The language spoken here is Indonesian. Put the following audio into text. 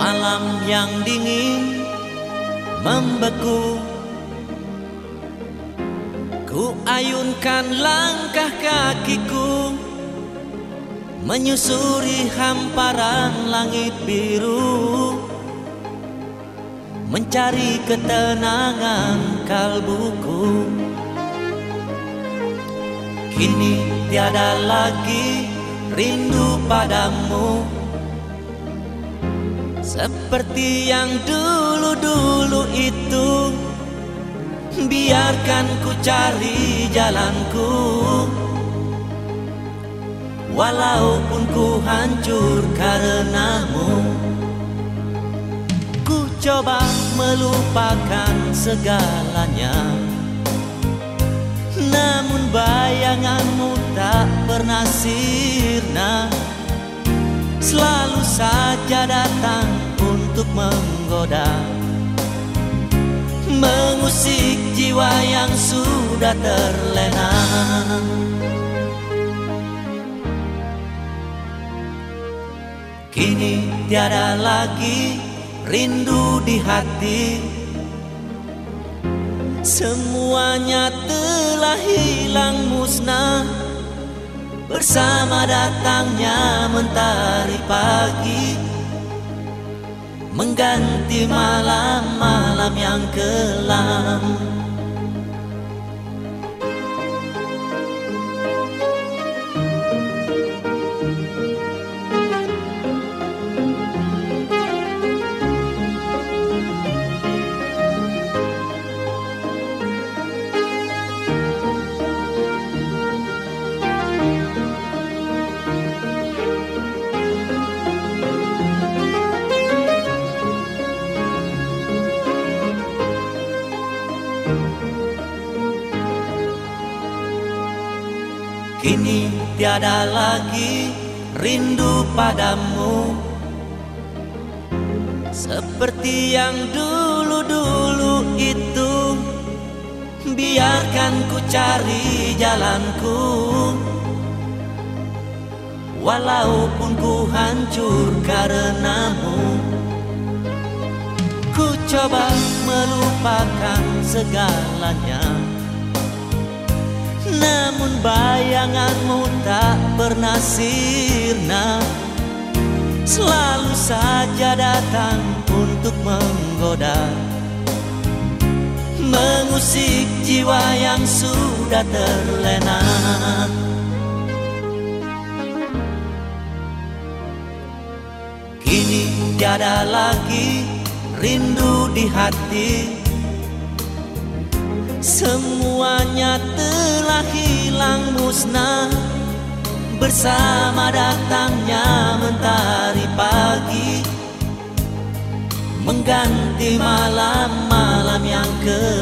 Malam yang dingin membeku. Ku ayunkan langkah kakiku Menyusuri hamparan langit biru Mencari ketenangan kalbuku. Kini tiada lagi rindu padamu Seperti yang dulu-dulu itu. Biarkan ku cari jalanku. Walaupun ku hancur karenamu. Ku coba melupakan segalanya. Namun bayanganmu tak pernah sirna. Selalu saja datang untuk menggoda. Mengusik jiwa yang sudah terlena. Kini tiada lagi rindu di hati. Semuanya telah hilang musnah. Bersama datangnya mentari pagi mengganti malam-malam yang kelam. Kini tiada lagi rindu padamu. Seperti yang dulu-dulu itu Biarkan ku cari jalanku. Walaupun ku hancur karenamu Ku coba melupakan segalanya. Namun bayanganmu tak pernah sirna. Selalu saja datang untuk menggoda. Mengusik jiwa yang sudah terlena. Kini tiada lagi rindu di hati Semuanya telah hilang musnah. Bersama datangnya mentari pagi. Mengganti malam-malam yang kelam